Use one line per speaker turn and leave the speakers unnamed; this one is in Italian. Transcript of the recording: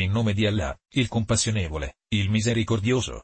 in nome di Allah, il compassionevole, il misericordioso.